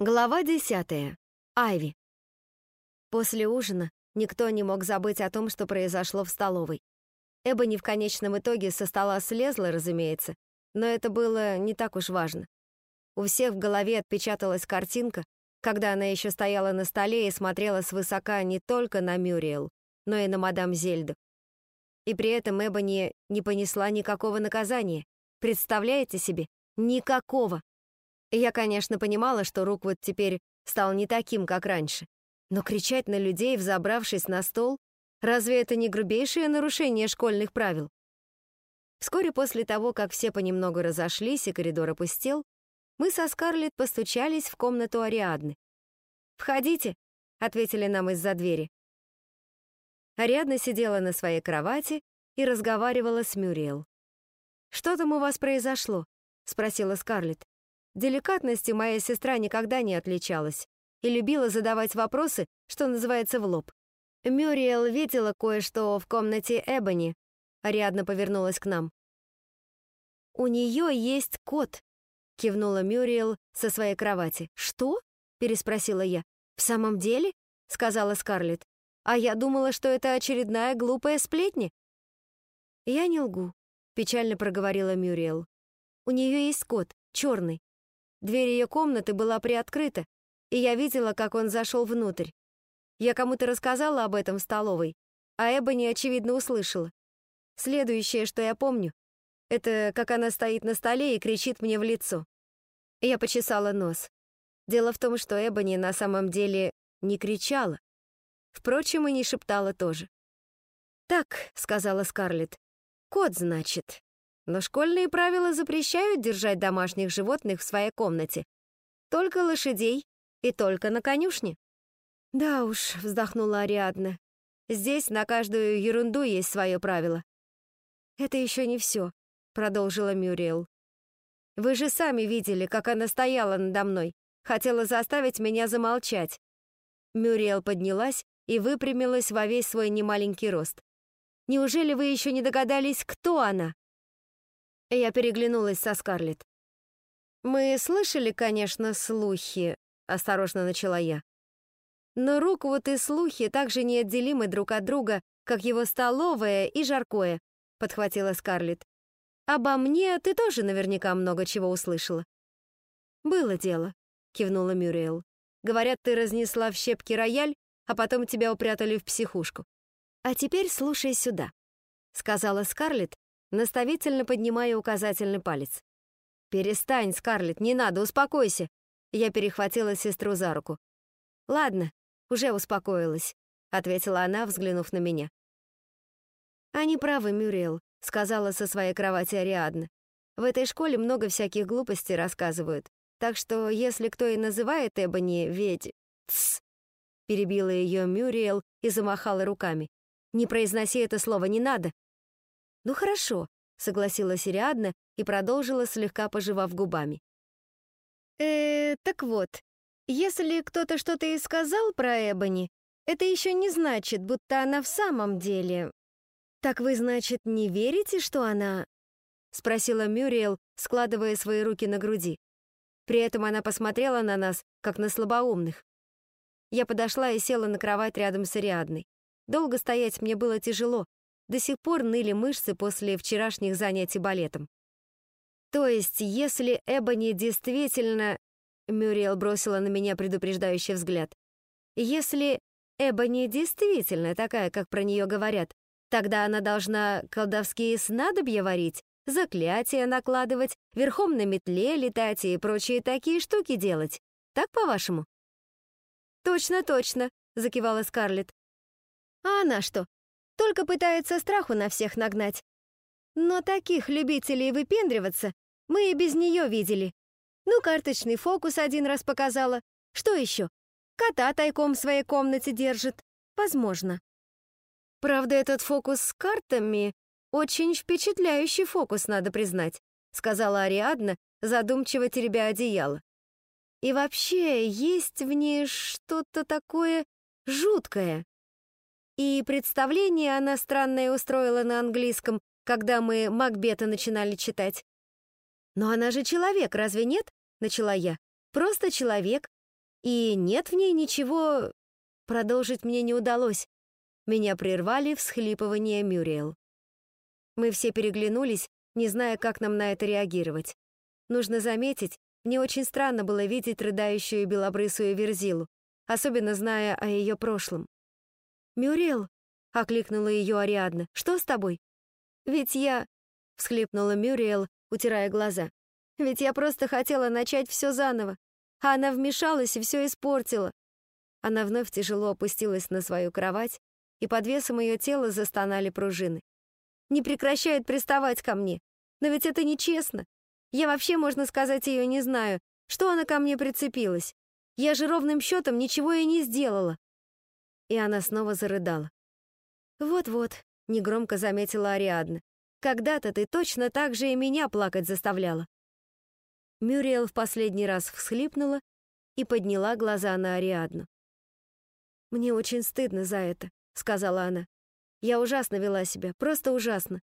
Глава десятая. Айви. После ужина никто не мог забыть о том, что произошло в столовой. Эбони в конечном итоге со стола слезла, разумеется, но это было не так уж важно. У всех в голове отпечаталась картинка, когда она еще стояла на столе и смотрела свысока не только на Мюриэл, но и на мадам Зельду. И при этом Эбони не понесла никакого наказания. Представляете себе? Никакого! Я, конечно, понимала, что Руквуд теперь стал не таким, как раньше. Но кричать на людей, взобравшись на стол, разве это не грубейшее нарушение школьных правил? Вскоре после того, как все понемногу разошлись и коридор опустел, мы со Скарлетт постучались в комнату Ариадны. «Входите», — ответили нам из-за двери. Ариадна сидела на своей кровати и разговаривала с Мюриэл. «Что там у вас произошло?» — спросила Скарлетт. Деликатностью моя сестра никогда не отличалась и любила задавать вопросы, что называется, в лоб. Мюриэл видела кое-что в комнате Эбони. Ариадна повернулась к нам. «У нее есть кот», — кивнула Мюриэл со своей кровати. «Что?» — переспросила я. «В самом деле?» — сказала Скарлетт. «А я думала, что это очередная глупая сплетня». «Я не лгу», — печально проговорила Мюриэл. «У нее есть кот, черный. Дверь ее комнаты была приоткрыта, и я видела, как он зашел внутрь. Я кому-то рассказала об этом в столовой, а Эбони, очевидно, услышала. Следующее, что я помню, это как она стоит на столе и кричит мне в лицо. Я почесала нос. Дело в том, что Эбони на самом деле не кричала. Впрочем, и не шептала тоже. «Так», — сказала Скарлетт, — «кот, значит. Но школьные правила запрещают держать домашних животных в своей комнате. Только лошадей и только на конюшне. Да уж, вздохнула Ариадна. Здесь на каждую ерунду есть свое правило. Это еще не все, продолжила Мюриэл. Вы же сами видели, как она стояла надо мной, хотела заставить меня замолчать. Мюриэл поднялась и выпрямилась во весь свой немаленький рост. Неужели вы еще не догадались, кто она? Я переглянулась со Скарлетт. «Мы слышали, конечно, слухи», — осторожно начала я. «Но рук вот и слухи также неотделимы друг от друга, как его столовая и жаркое», — подхватила Скарлетт. «Обо мне ты тоже наверняка много чего услышала». «Было дело», — кивнула Мюриэл. «Говорят, ты разнесла в щепки рояль, а потом тебя упрятали в психушку. А теперь слушай сюда», — сказала Скарлетт, наставительно поднимая указательный палец. «Перестань, Скарлетт, не надо, успокойся!» Я перехватила сестру за руку. «Ладно, уже успокоилась», — ответила она, взглянув на меня. «Они правы, Мюриэл», — сказала со своей кровати Ариадна. «В этой школе много всяких глупостей рассказывают, так что если кто и называет Эбони ведь...» «Тсс!» — перебила ее Мюриэл и замахала руками. «Не произноси это слово, не надо!» «Ну хорошо», — согласилась Ириадна и продолжила, слегка пожевав губами. э так вот, если кто-то что-то и сказал про Эбони, это еще не значит, будто она в самом деле... Так вы, значит, не верите, что она...» — спросила Мюриэл, складывая свои руки на груди. При этом она посмотрела на нас, как на слабоумных. Я подошла и села на кровать рядом с Ариадной. Долго стоять мне было тяжело, до сих пор ныли мышцы после вчерашних занятий балетом. То есть, если Эбони действительно... Мюриэл бросила на меня предупреждающий взгляд. Если Эбони действительно такая, как про нее говорят, тогда она должна колдовские снадобья варить, заклятия накладывать, верхом на метле летать и прочие такие штуки делать. Так, по-вашему? «Точно, точно», — закивала Скарлетт. «А она что, только пытается страху на всех нагнать. Но таких любителей выпендриваться мы и без нее видели. Ну, карточный фокус один раз показала. Что еще? Кота тайком в своей комнате держит. Возможно. Правда, этот фокус с картами очень впечатляющий фокус, надо признать, сказала Ариадна, задумчиво теребя одеяло. И вообще, есть в ней что-то такое жуткое. И представление она странное устроила на английском, когда мы Макбета начинали читать. «Но она же человек, разве нет?» — начала я. «Просто человек, И нет в ней ничего... Продолжить мне не удалось. Меня прервали всхлипывание Мюриэл. Мы все переглянулись, не зная, как нам на это реагировать. Нужно заметить, мне очень странно было видеть рыдающую белобрысую Верзилу, особенно зная о ее прошлом. «Мюрел!» — окликнула ее Ариадна. «Что с тобой?» «Ведь я...» — всхлипнула Мюриэл, утирая глаза. «Ведь я просто хотела начать все заново, а она вмешалась и все испортила». Она вновь тяжело опустилась на свою кровать, и под весом ее тела застонали пружины. «Не прекращает приставать ко мне. Но ведь это нечестно. Я вообще, можно сказать, ее не знаю. Что она ко мне прицепилась? Я же ровным счетом ничего и не сделала. И она снова зарыдала. «Вот-вот», — негромко заметила Ариадна, «когда-то ты точно так же и меня плакать заставляла». Мюриэл в последний раз всхлипнула и подняла глаза на Ариадну. «Мне очень стыдно за это», — сказала она. «Я ужасно вела себя, просто ужасно.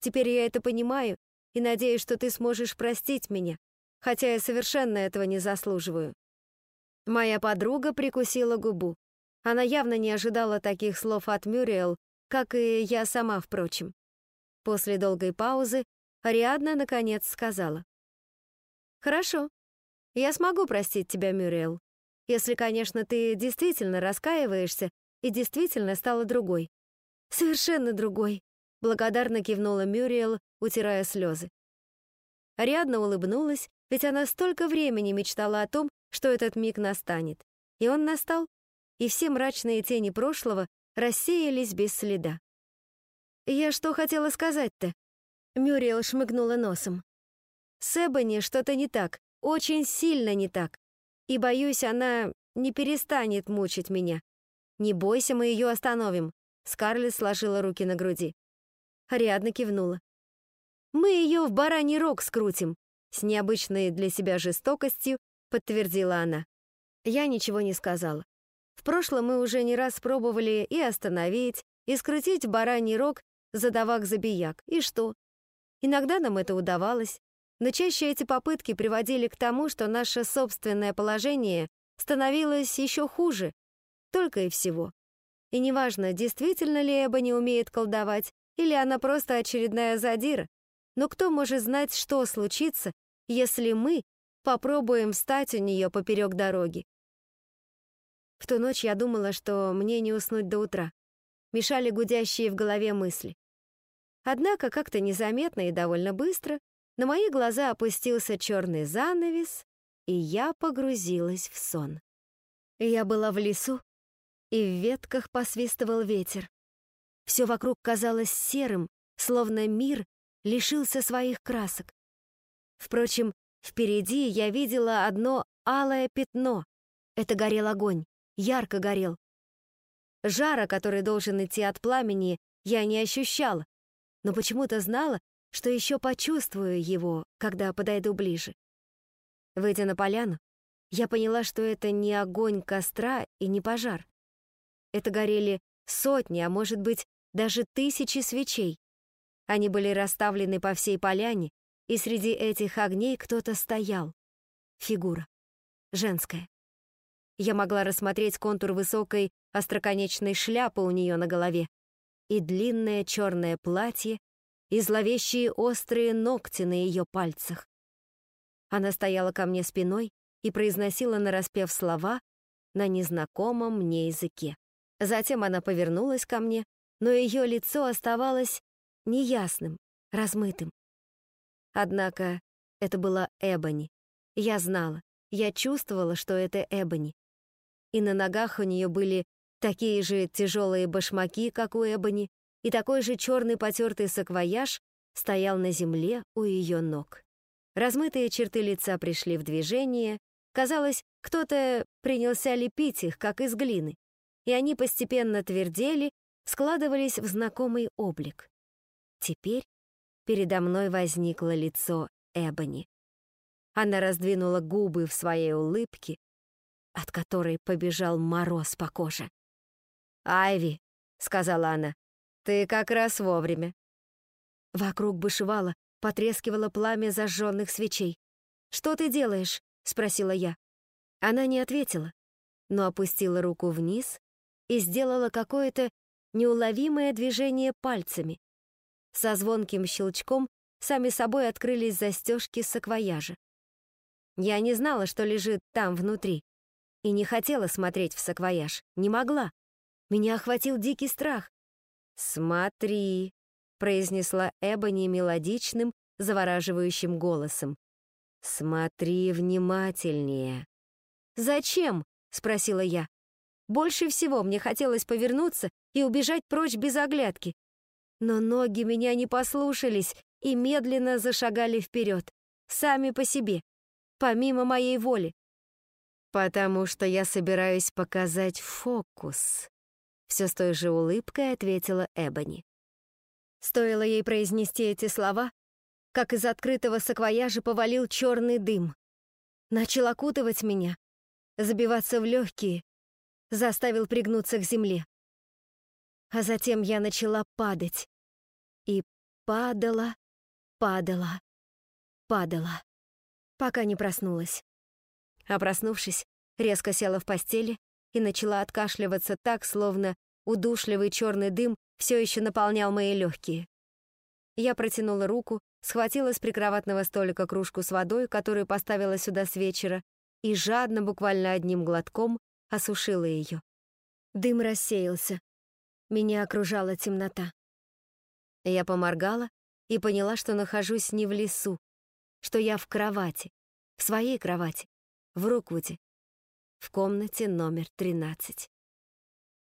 Теперь я это понимаю и надеюсь, что ты сможешь простить меня, хотя я совершенно этого не заслуживаю». Моя подруга прикусила губу. Она явно не ожидала таких слов от Мюриэл, как и я сама, впрочем. После долгой паузы Ариадна наконец сказала. «Хорошо, я смогу простить тебя, Мюриэл, если, конечно, ты действительно раскаиваешься и действительно стала другой». «Совершенно другой», — благодарно кивнула Мюриэл, утирая слезы. Ариадна улыбнулась, ведь она столько времени мечтала о том, что этот миг настанет. И он настал, и все мрачные тени прошлого рассеялись без следа. «Я что хотела сказать-то?» Мюриэл шмыгнула носом. «С Эбони что-то не так, очень сильно не так. И, боюсь, она не перестанет мучить меня. Не бойся, мы ее остановим», — Скарлетт сложила руки на груди. Ариадна кивнула. «Мы ее в бараний рог скрутим», — с необычной для себя жестокостью подтвердила она. Я ничего не сказала. В прошлом мы уже не раз пробовали и остановить, и скрутить бараний рог, задавак забияк. И что? Иногда нам это удавалось, но чаще эти попытки приводили к тому, что наше собственное положение становилось еще хуже, только и всего. И неважно, действительно ли Эба не умеет колдовать, или она просто очередная задира, но кто может знать, что случится, если мы попробуем встать у нее поперек дороги? В ту ночь я думала, что мне не уснуть до утра. Мешали гудящие в голове мысли. Однако как-то незаметно и довольно быстро на мои глаза опустился черный занавес, и я погрузилась в сон. Я была в лесу, и в ветках посвистывал ветер. Все вокруг казалось серым, словно мир лишился своих красок. Впрочем, впереди я видела одно алое пятно. Это горел огонь ярко горел. Жара, который должен идти от пламени, я не ощущала, но почему-то знала, что еще почувствую его, когда подойду ближе. Выйдя на поляну, я поняла, что это не огонь костра и не пожар. Это горели сотни, а может быть, даже тысячи свечей. Они были расставлены по всей поляне, и среди этих огней кто-то стоял. Фигура. Женская. Я могла рассмотреть контур высокой остроконечной шляпы у нее на голове и длинное черное платье, и зловещие острые ногти на ее пальцах. Она стояла ко мне спиной и произносила нараспев слова на незнакомом мне языке. Затем она повернулась ко мне, но ее лицо оставалось неясным, размытым. Однако это была Эбони. Я знала, я чувствовала, что это Эбони и на ногах у нее были такие же тяжелые башмаки, как у Эбони, и такой же черный потертый саквояж стоял на земле у ее ног. Размытые черты лица пришли в движение, казалось, кто-то принялся лепить их, как из глины, и они постепенно твердели, складывались в знакомый облик. Теперь передо мной возникло лицо Эбони. Она раздвинула губы в своей улыбке, от которой побежал мороз по коже. «Айви», — сказала она, — «ты как раз вовремя». Вокруг бушевало, потрескивало пламя зажженных свечей. «Что ты делаешь?» — спросила я. Она не ответила, но опустила руку вниз и сделала какое-то неуловимое движение пальцами. Со звонким щелчком сами собой открылись застежки саквояжа. Я не знала, что лежит там внутри, и не хотела смотреть в саквояж, не могла. Меня охватил дикий страх. «Смотри», — произнесла Эбони мелодичным, завораживающим голосом. «Смотри внимательнее». «Зачем?» — спросила я. Больше всего мне хотелось повернуться и убежать прочь без оглядки. Но ноги меня не послушались и медленно зашагали вперед, сами по себе, помимо моей воли. «Потому что я собираюсь показать фокус», — все с той же улыбкой ответила Эбони. Стоило ей произнести эти слова, как из открытого саквояжа повалил черный дым. Начал окутывать меня, забиваться в легкие, заставил пригнуться к земле. А затем я начала падать. И падала, падала, падала, пока не проснулась. А проснувшись, резко села в постели и начала откашливаться так, словно удушливый черный дым все еще наполнял мои легкие. Я протянула руку, схватила с прикроватного столика кружку с водой, которую поставила сюда с вечера, и жадно, буквально одним глотком, осушила ее. Дым рассеялся. Меня окружала темнота. Я поморгала и поняла, что нахожусь не в лесу, что я в кровати, в своей кровати, в Руквуде, в комнате номер 13.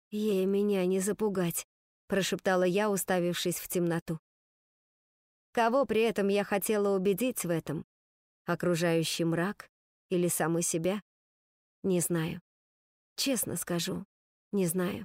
«Ей меня не запугать», — прошептала я, уставившись в темноту. Кого при этом я хотела убедить в этом? Окружающий мрак или саму себя? Не знаю. Честно скажу, не знаю.